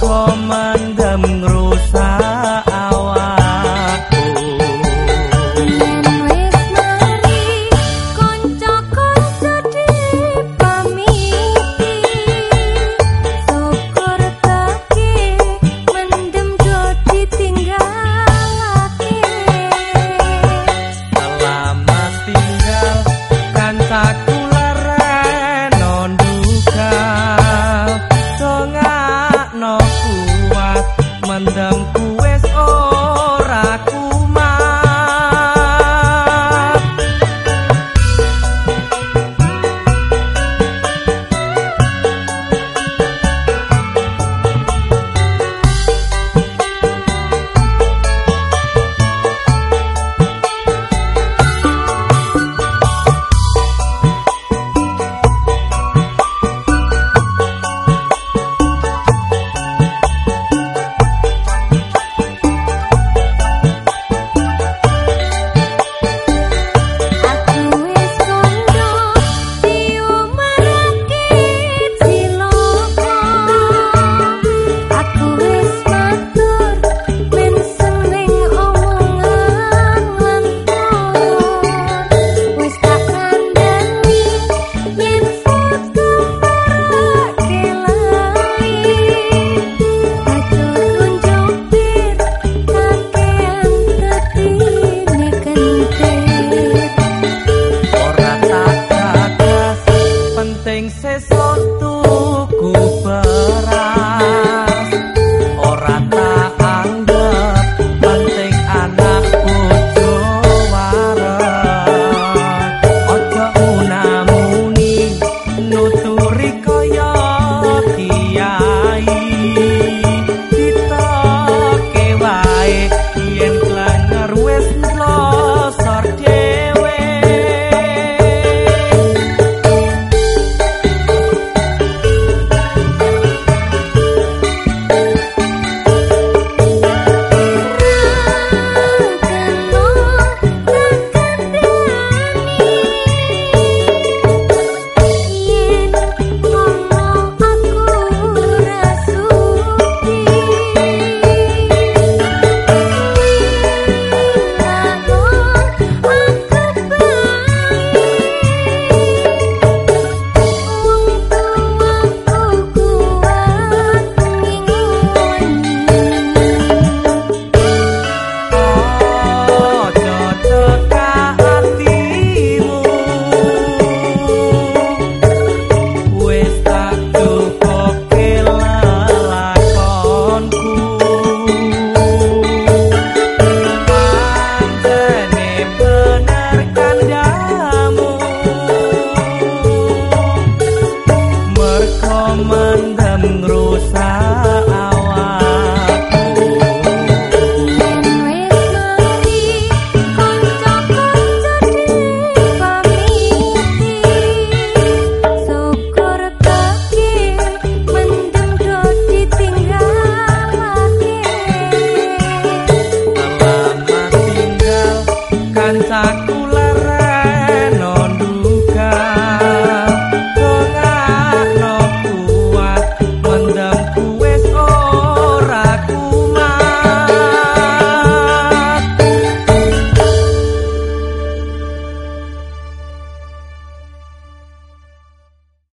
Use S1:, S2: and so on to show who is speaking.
S1: komandamku